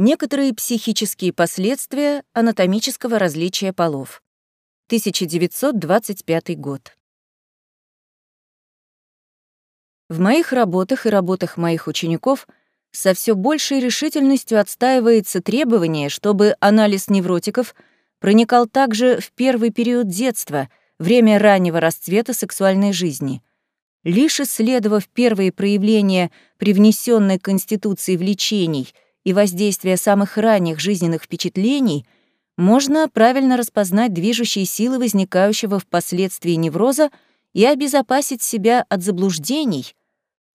Некоторые психические последствия анатомического различия полов. 1925 год. В моих работах и работах моих учеников со все большей решительностью отстаивается требование, чтобы анализ невротиков проникал также в первый период детства, время раннего расцвета сексуальной жизни. Лишь исследовав первые проявления привнесенной конституции влечений и воздействия самых ранних жизненных впечатлений, можно правильно распознать движущие силы возникающего впоследствии невроза и обезопасить себя от заблуждений,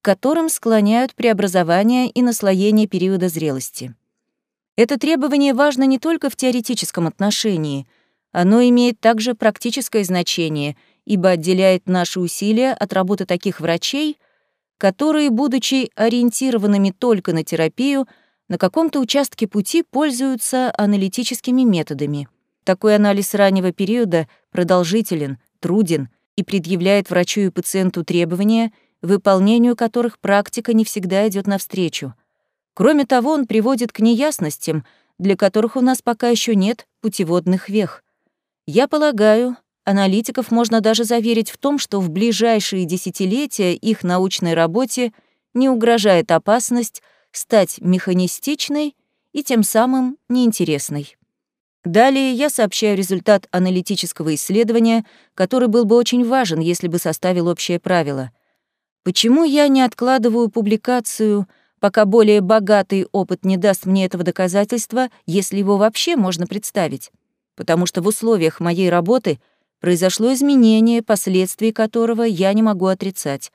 к которым склоняют преобразование и наслоение периода зрелости. Это требование важно не только в теоретическом отношении, оно имеет также практическое значение, ибо отделяет наши усилия от работы таких врачей, которые, будучи ориентированными только на терапию, на каком-то участке пути пользуются аналитическими методами. Такой анализ раннего периода продолжителен, труден и предъявляет врачу и пациенту требования, выполнению которых практика не всегда идет навстречу. Кроме того, он приводит к неясностям, для которых у нас пока еще нет путеводных вех. Я полагаю, аналитиков можно даже заверить в том, что в ближайшие десятилетия их научной работе не угрожает опасность стать механистичной и тем самым неинтересной. Далее я сообщаю результат аналитического исследования, который был бы очень важен, если бы составил общее правило — Почему я не откладываю публикацию, пока более богатый опыт не даст мне этого доказательства, если его вообще можно представить? Потому что в условиях моей работы произошло изменение, последствий которого я не могу отрицать.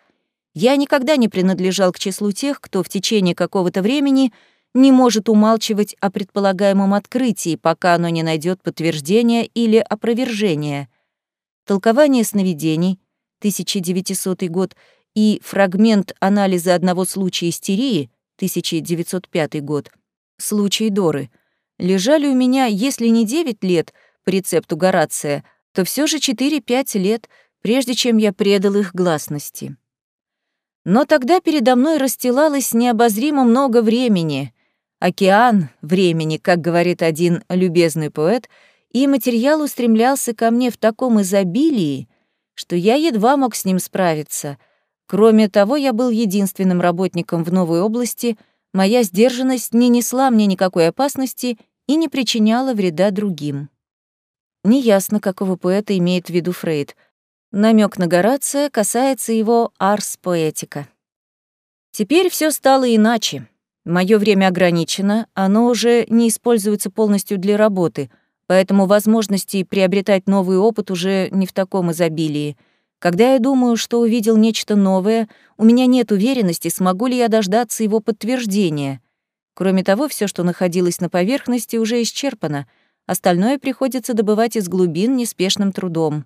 Я никогда не принадлежал к числу тех, кто в течение какого-то времени не может умалчивать о предполагаемом открытии, пока оно не найдет подтверждения или опровержения. Толкование сновидений, 1900 год, и фрагмент анализа одного случая истерии, 1905 год, случай Доры, лежали у меня, если не 9 лет по рецепту Горация, то все же 4-5 лет, прежде чем я предал их гласности. Но тогда передо мной расстилалось необозримо много времени, океан времени, как говорит один любезный поэт, и материал устремлялся ко мне в таком изобилии, что я едва мог с ним справиться — Кроме того, я был единственным работником в новой области, моя сдержанность не несла мне никакой опасности и не причиняла вреда другим. Неясно, какого поэта имеет в виду Фрейд. Намек на Горация касается его «Арс поэтика». Теперь все стало иначе. Мое время ограничено, оно уже не используется полностью для работы, поэтому возможности приобретать новый опыт уже не в таком изобилии — когда я думаю, что увидел нечто новое, у меня нет уверенности, смогу ли я дождаться его подтверждения. Кроме того, все, что находилось на поверхности, уже исчерпано. Остальное приходится добывать из глубин неспешным трудом.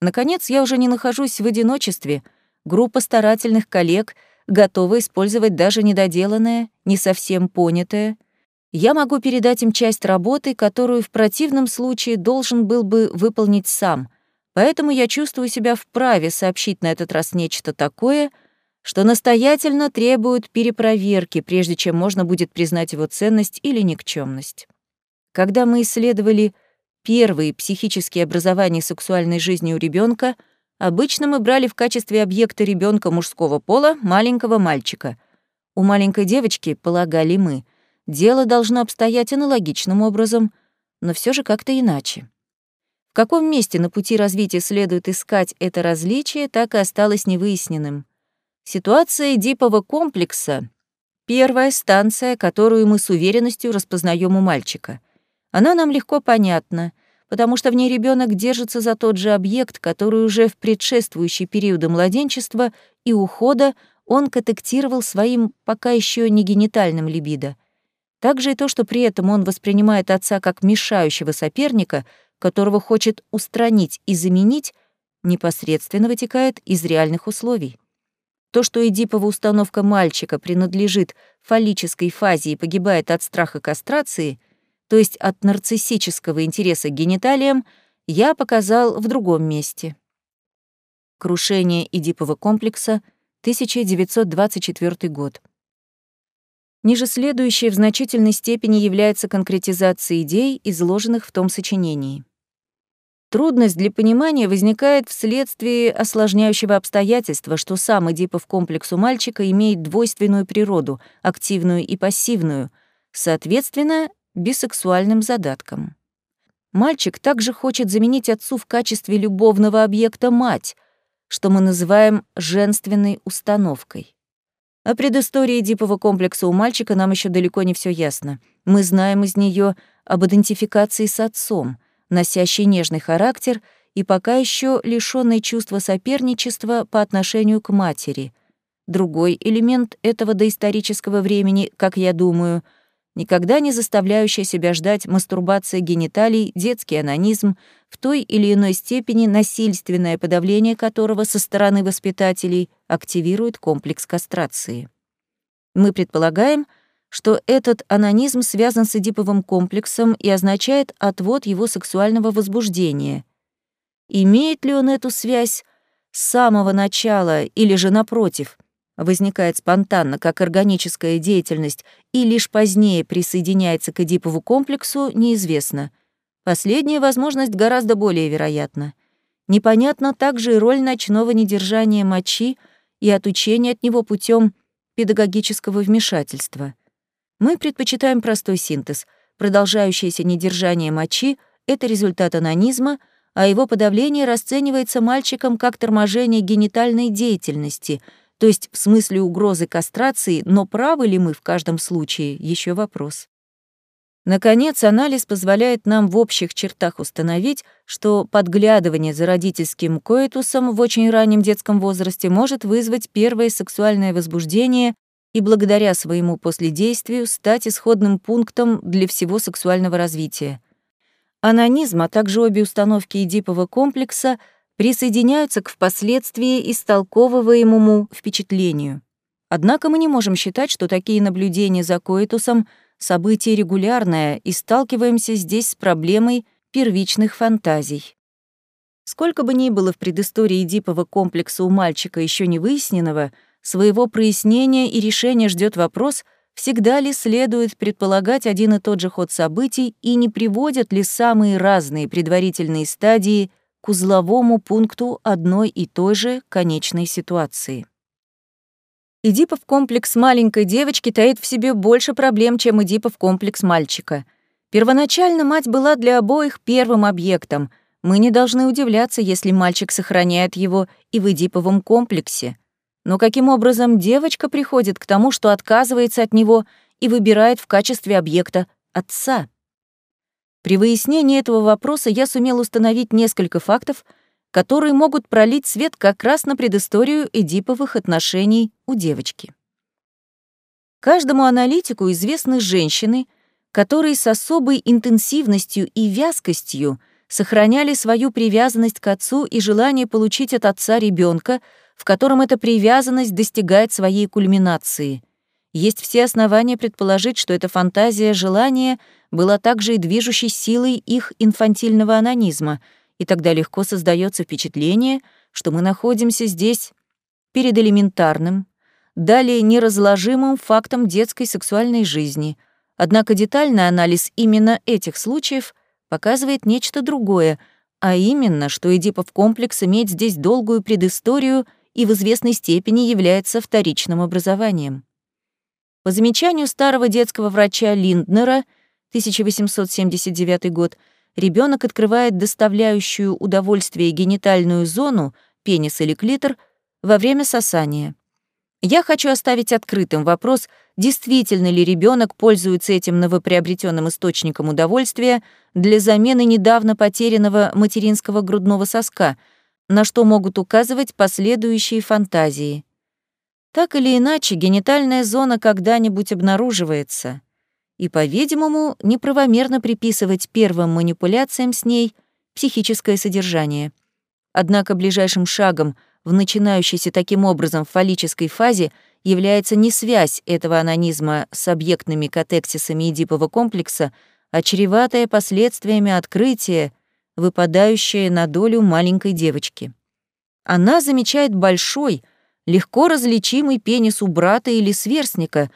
Наконец, я уже не нахожусь в одиночестве. Группа старательных коллег готова использовать даже недоделанное, не совсем понятое. Я могу передать им часть работы, которую в противном случае должен был бы выполнить сам — Поэтому я чувствую себя вправе сообщить на этот раз нечто такое, что настоятельно требует перепроверки, прежде чем можно будет признать его ценность или никчемность. Когда мы исследовали первые психические образования сексуальной жизни у ребенка, обычно мы брали в качестве объекта ребенка мужского пола маленького мальчика. У маленькой девочки, полагали мы, дело должно обстоять аналогичным образом, но все же как-то иначе. В каком месте на пути развития следует искать это различие, так и осталось невыясненным. Ситуация Эдипового комплекса — первая станция, которую мы с уверенностью распознаем у мальчика. Она нам легко понятна, потому что в ней ребенок держится за тот же объект, который уже в предшествующие периоды младенчества и ухода он котектировал своим пока еще не генитальным либидо. Также и то, что при этом он воспринимает отца как мешающего соперника — которого хочет устранить и заменить, непосредственно вытекает из реальных условий. То, что Эдипова установка мальчика принадлежит фаллической фазе и погибает от страха кастрации, то есть от нарциссического интереса к гениталиям, я показал в другом месте. Крушение Эдипова комплекса, 1924 год. Ниже следующее в значительной степени является конкретизацией идей, изложенных в том сочинении. Трудность для понимания возникает вследствие осложняющего обстоятельства, что сам Эдипов комплекс у мальчика имеет двойственную природу, активную и пассивную, соответственно, бисексуальным задаткам. Мальчик также хочет заменить отцу в качестве любовного объекта мать, что мы называем женственной установкой. О предыстории Эдипова комплекса у мальчика нам еще далеко не все ясно. Мы знаем из нее об идентификации с отцом — носящий нежный характер и пока еще лишённый чувства соперничества по отношению к матери. Другой элемент этого доисторического времени, как я думаю, никогда не заставляющая себя ждать мастурбация гениталий, детский анонизм, в той или иной степени насильственное подавление которого со стороны воспитателей активирует комплекс кастрации. Мы предполагаем, что этот анонизм связан с эдиповым комплексом и означает отвод его сексуального возбуждения. Имеет ли он эту связь с самого начала или же, напротив, возникает спонтанно, как органическая деятельность, и лишь позднее присоединяется к эдипову комплексу, неизвестно. Последняя возможность гораздо более вероятна. Непонятна также и роль ночного недержания мочи и отучения от него путем педагогического вмешательства. Мы предпочитаем простой синтез. Продолжающееся недержание мочи — это результат анонизма, а его подавление расценивается мальчиком как торможение генитальной деятельности, то есть в смысле угрозы кастрации, но правы ли мы в каждом случае — еще вопрос. Наконец, анализ позволяет нам в общих чертах установить, что подглядывание за родительским коэтусом в очень раннем детском возрасте может вызвать первое сексуальное возбуждение и благодаря своему последействию стать исходным пунктом для всего сексуального развития. Анонизм, а также обе установки Эдипова комплекса присоединяются к впоследствии истолковываемому впечатлению. Однако мы не можем считать, что такие наблюдения за коитусом — событие регулярное, и сталкиваемся здесь с проблемой первичных фантазий. Сколько бы ни было в предыстории Эдипова комплекса у мальчика еще не выясненного — Своего прояснения и решения ждет вопрос, всегда ли следует предполагать один и тот же ход событий и не приводят ли самые разные предварительные стадии к узловому пункту одной и той же конечной ситуации. Эдипов комплекс маленькой девочки таит в себе больше проблем, чем Эдипов комплекс мальчика. Первоначально мать была для обоих первым объектом. Мы не должны удивляться, если мальчик сохраняет его и в Эдиповом комплексе. Но каким образом девочка приходит к тому, что отказывается от него и выбирает в качестве объекта отца? При выяснении этого вопроса я сумел установить несколько фактов, которые могут пролить свет как раз на предысторию эдиповых отношений у девочки. Каждому аналитику известны женщины, которые с особой интенсивностью и вязкостью сохраняли свою привязанность к отцу и желание получить от отца ребенка, в котором эта привязанность достигает своей кульминации. Есть все основания предположить, что эта фантазия желания была также и движущей силой их инфантильного анонизма, и тогда легко создается впечатление, что мы находимся здесь перед элементарным, далее неразложимым фактом детской сексуальной жизни. Однако детальный анализ именно этих случаев показывает нечто другое, а именно, что Эдипов комплекс имеет здесь долгую предысторию — и в известной степени является вторичным образованием. По замечанию старого детского врача Линднера, 1879 год, ребенок открывает доставляющую удовольствие генитальную зону, пенис или клитор, во время сосания. Я хочу оставить открытым вопрос, действительно ли ребенок пользуется этим новоприобретенным источником удовольствия для замены недавно потерянного материнского грудного соска — на что могут указывать последующие фантазии. Так или иначе, генитальная зона когда-нибудь обнаруживается, и, по-видимому, неправомерно приписывать первым манипуляциям с ней психическое содержание. Однако ближайшим шагом в начинающейся таким образом фаллической фазе является не связь этого анонизма с объектными катексисами Эдипова комплекса, а чреватая последствиями открытия, выпадающее на долю маленькой девочки. Она замечает большой, легко различимый пенис у брата или сверстника,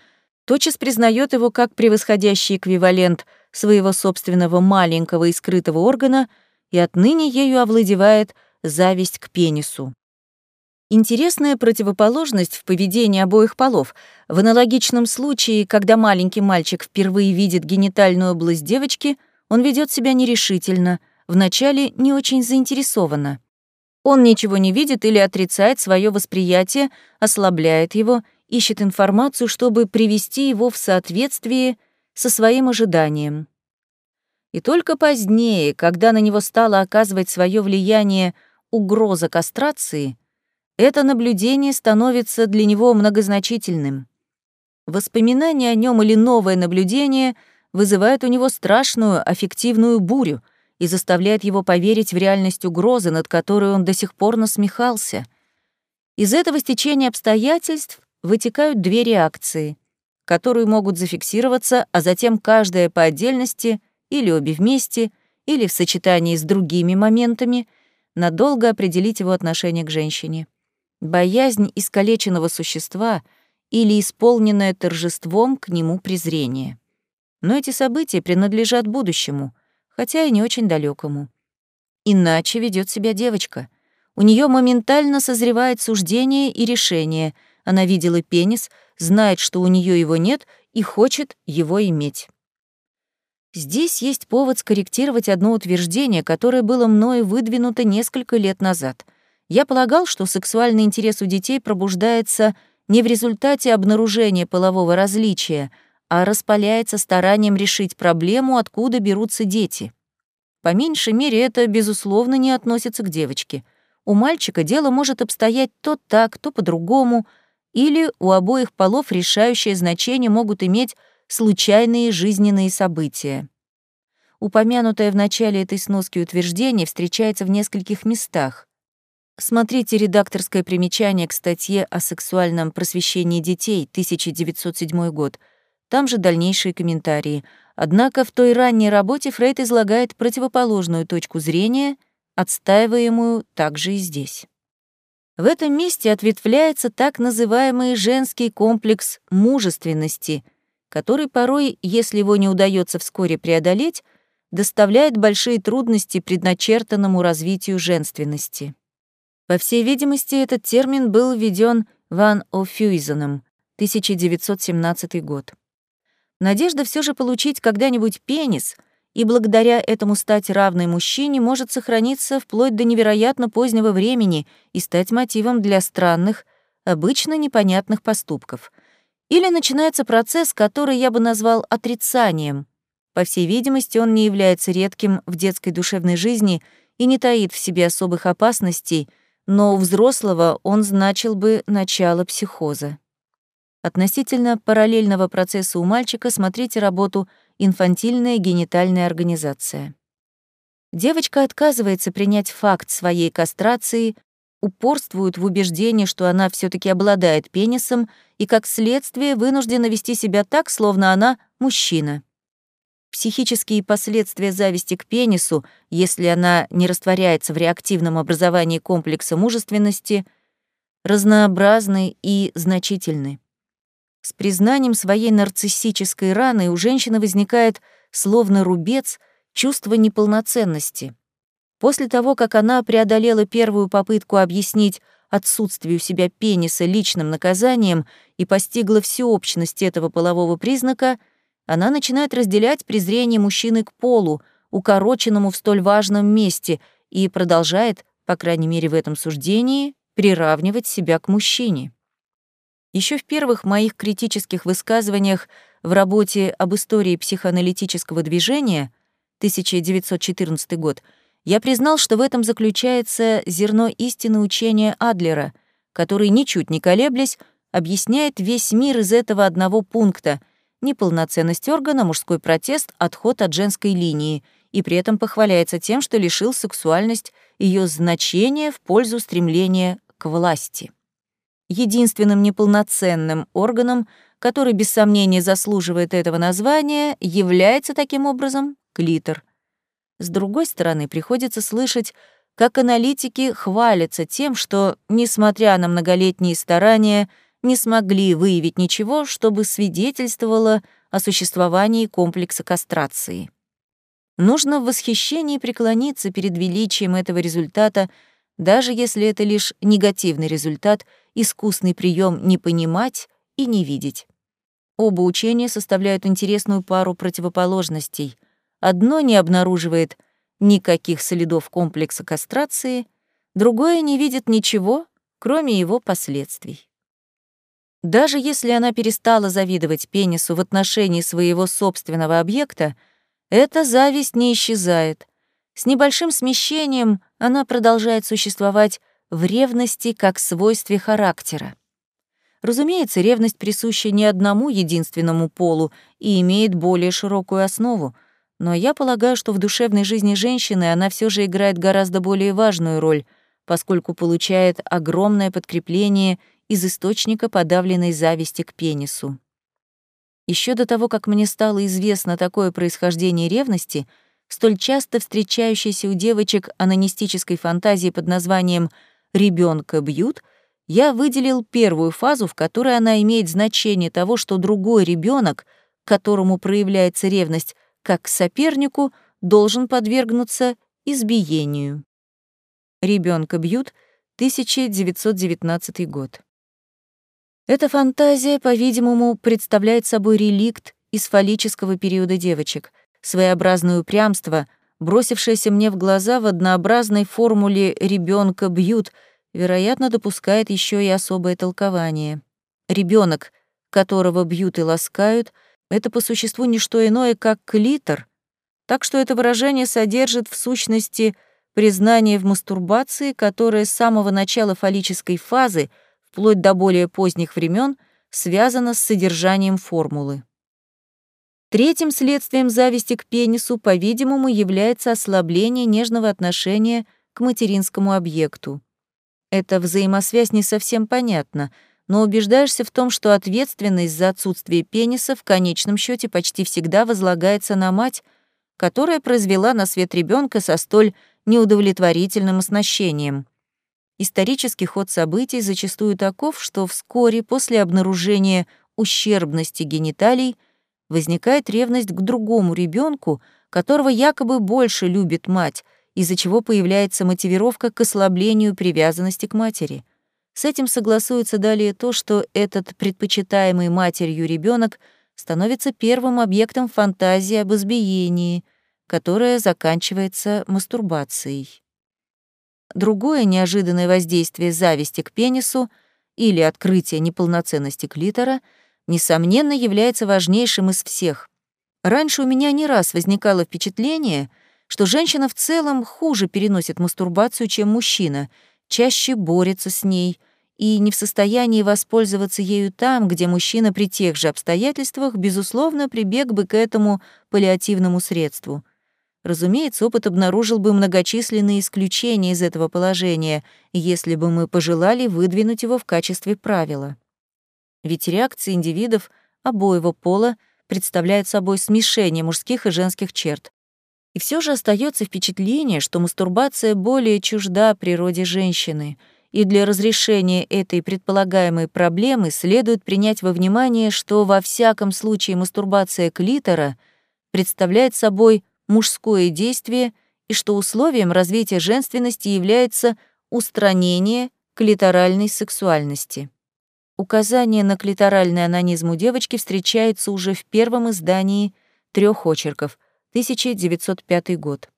тотчас признает его как превосходящий эквивалент своего собственного маленького и скрытого органа и отныне ею овладевает зависть к пенису. Интересная противоположность в поведении обоих полов. В аналогичном случае, когда маленький мальчик впервые видит генитальную область девочки, он ведет себя нерешительно, вначале не очень заинтересованно. Он ничего не видит или отрицает свое восприятие, ослабляет его, ищет информацию, чтобы привести его в соответствие со своим ожиданием. И только позднее, когда на него стало оказывать свое влияние угроза кастрации, это наблюдение становится для него многозначительным. Воспоминание о нем или новое наблюдение вызывает у него страшную аффективную бурю — и заставляет его поверить в реальность угрозы, над которой он до сих пор насмехался. Из этого стечения обстоятельств вытекают две реакции, которые могут зафиксироваться, а затем каждая по отдельности или обе вместе, или в сочетании с другими моментами, надолго определить его отношение к женщине. Боязнь искалеченного существа или исполненное торжеством к нему презрение. Но эти события принадлежат будущему — хотя и не очень далекому. Иначе ведет себя девочка. У нее моментально созревает суждение и решение. Она видела пенис, знает, что у нее его нет и хочет его иметь. Здесь есть повод скорректировать одно утверждение, которое было мною выдвинуто несколько лет назад. Я полагал, что сексуальный интерес у детей пробуждается не в результате обнаружения полового различия, а распаляется старанием решить проблему, откуда берутся дети. По меньшей мере, это, безусловно, не относится к девочке. У мальчика дело может обстоять то так, то по-другому, или у обоих полов решающее значение могут иметь случайные жизненные события. Упомянутое в начале этой сноски утверждение встречается в нескольких местах. Смотрите редакторское примечание к статье о сексуальном просвещении детей, 1907 год — там же дальнейшие комментарии. Однако в той ранней работе Фрейд излагает противоположную точку зрения, отстаиваемую также и здесь. В этом месте ответвляется так называемый женский комплекс мужественности, который порой, если его не удается вскоре преодолеть, доставляет большие трудности предначертанному развитию женственности. По всей видимости, этот термин был введен Ван О'Фьюизеном, 1917 год. Надежда все же получить когда-нибудь пенис и благодаря этому стать равной мужчине может сохраниться вплоть до невероятно позднего времени и стать мотивом для странных, обычно непонятных поступков. Или начинается процесс, который я бы назвал отрицанием. По всей видимости, он не является редким в детской душевной жизни и не таит в себе особых опасностей, но у взрослого он значил бы начало психоза. Относительно параллельного процесса у мальчика смотрите работу «Инфантильная генитальная организация». Девочка отказывается принять факт своей кастрации, упорствует в убеждении, что она все таки обладает пенисом и, как следствие, вынуждена вести себя так, словно она мужчина. Психические последствия зависти к пенису, если она не растворяется в реактивном образовании комплекса мужественности, разнообразны и значительны. С признанием своей нарциссической раны у женщины возникает, словно рубец, чувство неполноценности. После того, как она преодолела первую попытку объяснить отсутствие у себя пениса личным наказанием и постигла всеобщность этого полового признака, она начинает разделять презрение мужчины к полу, укороченному в столь важном месте, и продолжает, по крайней мере в этом суждении, приравнивать себя к мужчине. Еще в первых моих критических высказываниях в работе об истории психоаналитического движения 1914 год я признал, что в этом заключается зерно истины учения Адлера, который, ничуть не колеблясь, объясняет весь мир из этого одного пункта — неполноценность органа, мужской протест, отход от женской линии, и при этом похваляется тем, что лишил сексуальность ее значения в пользу стремления к власти единственным неполноценным органом, который без сомнения заслуживает этого названия, является таким образом клитор. С другой стороны, приходится слышать, как аналитики хвалятся тем, что, несмотря на многолетние старания, не смогли выявить ничего, чтобы свидетельствовало о существовании комплекса кастрации. Нужно в восхищении преклониться перед величием этого результата, даже если это лишь негативный результат, искусный прием не понимать и не видеть. Оба учения составляют интересную пару противоположностей. Одно не обнаруживает никаких следов комплекса кастрации, другое не видит ничего, кроме его последствий. Даже если она перестала завидовать пенису в отношении своего собственного объекта, эта зависть не исчезает. С небольшим смещением она продолжает существовать в ревности как свойстве характера. Разумеется, ревность присуща не одному единственному полу и имеет более широкую основу, но я полагаю, что в душевной жизни женщины она все же играет гораздо более важную роль, поскольку получает огромное подкрепление из источника подавленной зависти к пенису. Еще до того, как мне стало известно такое происхождение ревности, столь часто встречающейся у девочек анонистической фантазии под названием «ребенка бьют», я выделил первую фазу, в которой она имеет значение того, что другой ребенок, которому проявляется ревность, как к сопернику, должен подвергнуться избиению. Ребенка бьют, 1919 год. Эта фантазия, по-видимому, представляет собой реликт из фаллического периода девочек, своеобразное упрямство, бросившееся мне в глаза в однообразной формуле «ребенка бьют», вероятно, допускает еще и особое толкование. Ребенок, которого бьют и ласкают, это по существу не что иное, как клитор, так что это выражение содержит в сущности признание в мастурбации, которое с самого начала фаллической фазы — вплоть до более поздних времен, связано с содержанием формулы. Третьим следствием зависти к пенису, по-видимому, является ослабление нежного отношения к материнскому объекту. Эта взаимосвязь не совсем понятна, но убеждаешься в том, что ответственность за отсутствие пениса в конечном счете почти всегда возлагается на мать, которая произвела на свет ребенка со столь неудовлетворительным оснащением. Исторический ход событий зачастую таков, что вскоре после обнаружения ущербности гениталий возникает ревность к другому ребенку, которого якобы больше любит мать, из-за чего появляется мотивировка к ослаблению привязанности к матери. С этим согласуется далее то, что этот предпочитаемый матерью ребенок становится первым объектом фантазии об избиении, которая заканчивается мастурбацией. Другое неожиданное воздействие зависти к пенису или открытие неполноценности клитора, несомненно, является важнейшим из всех. Раньше у меня не раз возникало впечатление, что женщина в целом хуже переносит мастурбацию, чем мужчина, чаще борется с ней и не в состоянии воспользоваться ею там, где мужчина при тех же обстоятельствах, безусловно, прибег бы к этому паллиативному средству — Разумеется, опыт обнаружил бы многочисленные исключения из этого положения, если бы мы пожелали выдвинуть его в качестве правила. Ведь реакции индивидов обоего пола представляют собой смешение мужских и женских черт. И все же остается впечатление, что мастурбация более чужда природе женщины, и для разрешения этой предполагаемой проблемы следует принять во внимание, что во всяком случае мастурбация клитора представляет собой мужское действие и что условием развития женственности является устранение клиторальной сексуальности. Указание на клиторальный анонизм у девочки встречается уже в первом издании трех очерков, 1905 год.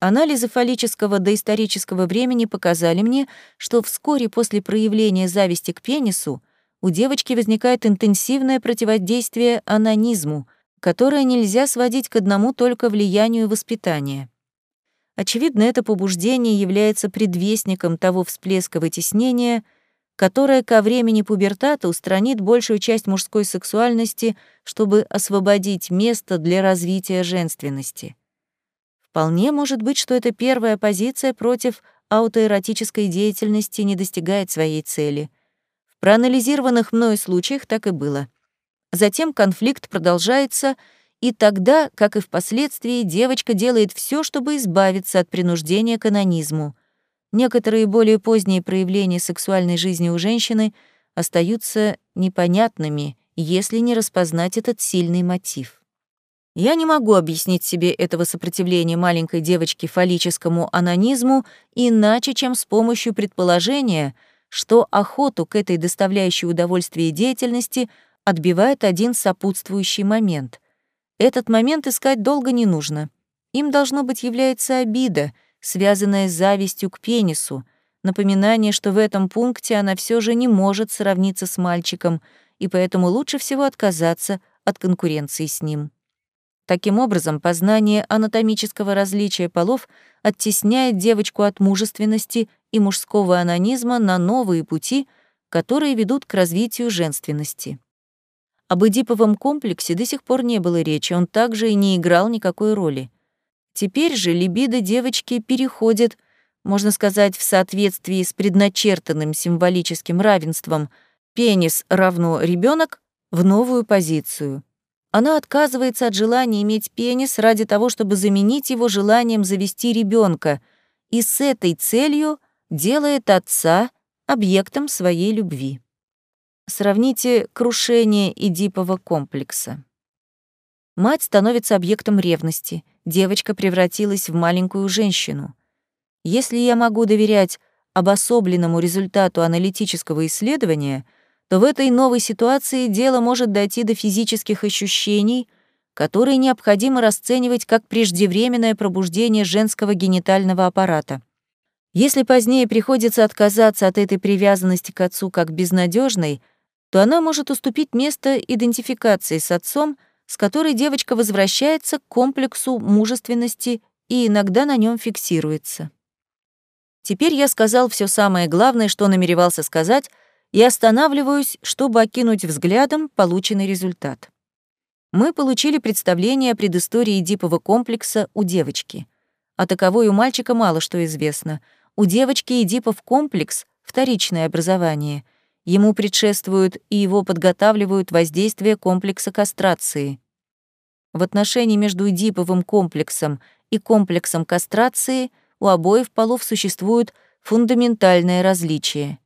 Анализы фаллического доисторического времени показали мне, что вскоре после проявления зависти к пенису у девочки возникает интенсивное противодействие анонизму — которое нельзя сводить к одному только влиянию воспитания. Очевидно, это побуждение является предвестником того всплеска вытеснения, которое ко времени пубертата устранит большую часть мужской сексуальности, чтобы освободить место для развития женственности. Вполне может быть, что эта первая позиция против аутоэротической деятельности не достигает своей цели. В проанализированных мною случаях так и было. Затем конфликт продолжается, и тогда, как и впоследствии, девочка делает все, чтобы избавиться от принуждения к анонизму. Некоторые более поздние проявления сексуальной жизни у женщины остаются непонятными, если не распознать этот сильный мотив. Я не могу объяснить себе этого сопротивления маленькой девочки фаллическому анонизму иначе, чем с помощью предположения, что охоту к этой доставляющей удовольствие деятельности отбивает один сопутствующий момент. Этот момент искать долго не нужно. Им должно быть является обида, связанная с завистью к пенису, напоминание, что в этом пункте она все же не может сравниться с мальчиком, и поэтому лучше всего отказаться от конкуренции с ним. Таким образом, познание анатомического различия полов оттесняет девочку от мужественности и мужского анонизма на новые пути, которые ведут к развитию женственности. Об эдиповом комплексе до сих пор не было речи, он также и не играл никакой роли. Теперь же либидо девочки переходит, можно сказать, в соответствии с предначертанным символическим равенством пенис равно ребенок в новую позицию — она отказывается от желания иметь пенис ради того, чтобы заменить его желанием завести ребенка, и с этой целью делает отца объектом своей любви. Сравните крушение Эдипова комплекса. Мать становится объектом ревности, девочка превратилась в маленькую женщину. Если я могу доверять обособленному результату аналитического исследования — то в этой новой ситуации дело может дойти до физических ощущений, которые необходимо расценивать как преждевременное пробуждение женского генитального аппарата. Если позднее приходится отказаться от этой привязанности к отцу как безнадежной, то она может уступить место идентификации с отцом, с которой девочка возвращается к комплексу мужественности и иногда на нем фиксируется. Теперь я сказал все самое главное, что намеревался сказать, и останавливаюсь, чтобы окинуть взглядом полученный результат. Мы получили представление о предыстории Эдипова комплекса у девочки. О таковой у мальчика мало что известно. У девочки Эдипов комплекс — вторичное образование. Ему предшествуют и его подготавливают воздействие комплекса кастрации. В отношении между Эдиповым комплексом и комплексом кастрации у обоих полов существует фундаментальное различие.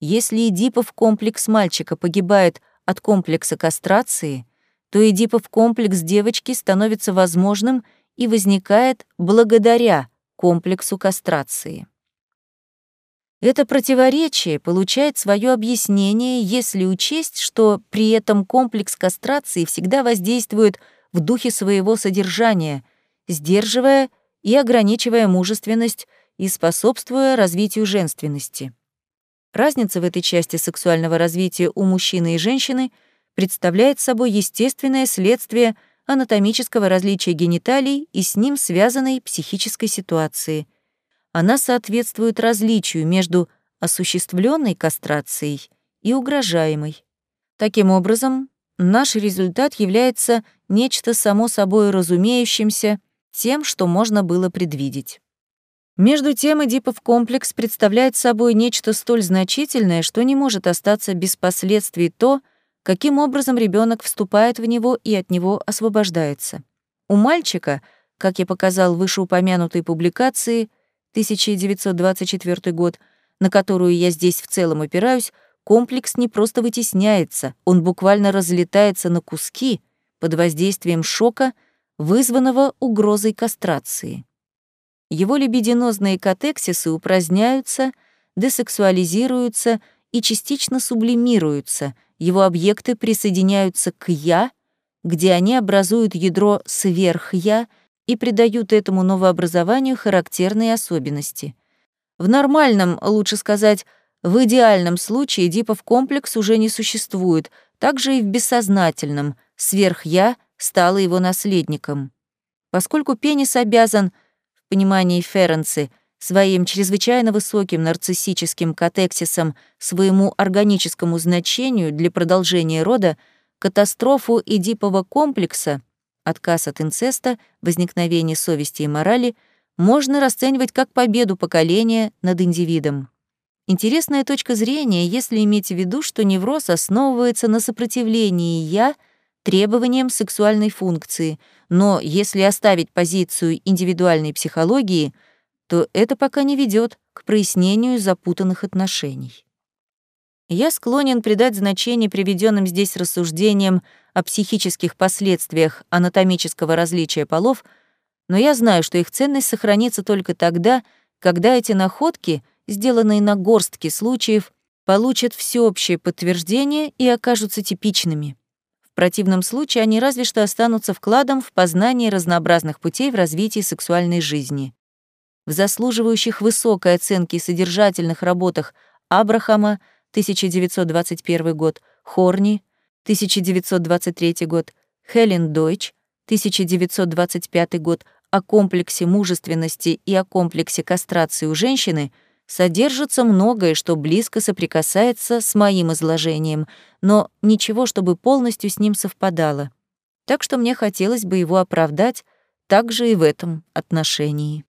Если Эдипов комплекс мальчика погибает от комплекса кастрации, то Эдипов комплекс девочки становится возможным и возникает благодаря комплексу кастрации. Это противоречие получает свое объяснение, если учесть, что при этом комплекс кастрации всегда воздействует в духе своего содержания, сдерживая и ограничивая мужественность и способствуя развитию женственности. Разница в этой части сексуального развития у мужчины и женщины представляет собой естественное следствие анатомического различия гениталий и с ним связанной психической ситуации. Она соответствует различию между осуществленной кастрацией и угрожаемой. Таким образом, наш результат является нечто само собой разумеющимся, тем, что можно было предвидеть. Между тем, Эдипов комплекс представляет собой нечто столь значительное, что не может остаться без последствий то, каким образом ребенок вступает в него и от него освобождается. У мальчика, как я показал в вышеупомянутой публикации 1924 год, на которую я здесь в целом опираюсь, комплекс не просто вытесняется, он буквально разлетается на куски под воздействием шока, вызванного угрозой кастрации. Его либидинозные катексисы упраздняются, десексуализируются и частично сублимируются, его объекты присоединяются к «я», где они образуют ядро сверх-я и придают этому новообразованию характерные особенности. В нормальном, лучше сказать, в идеальном случае Дипов комплекс уже не существует, также и в бессознательном, сверх-я стало его наследником. Поскольку пенис обязан — понимании Ференцы, своим чрезвычайно высоким нарциссическим катексисом своему органическому значению для продолжения рода, катастрофу Эдипового комплекса, отказ от инцеста, возникновение совести и морали, можно расценивать как победу поколения над индивидом. Интересная точка зрения, если иметь в виду, что невроз основывается на сопротивлении «я» требованиям сексуальной функции, но если оставить позицию индивидуальной психологии, то это пока не ведет к прояснению запутанных отношений. Я склонен придать значение приведенным здесь рассуждениям о психических последствиях анатомического различия полов, но я знаю, что их ценность сохранится только тогда, когда эти находки, сделанные на горстке случаев, получат всеобщее подтверждение и окажутся типичными. В противном случае они разве что останутся вкладом в познание разнообразных путей в развитии сексуальной жизни. В заслуживающих высокой оценки содержательных работах Абрахама — 1921 год, Хорни, 1923 год, Хелен Дойч, 1925 год, о комплексе мужественности и о комплексе кастрации у женщины содержится многое, что близко соприкасается с моим изложением, но ничего, чтобы полностью с ним совпадало. Так что мне хотелось бы его оправдать также и в этом отношении.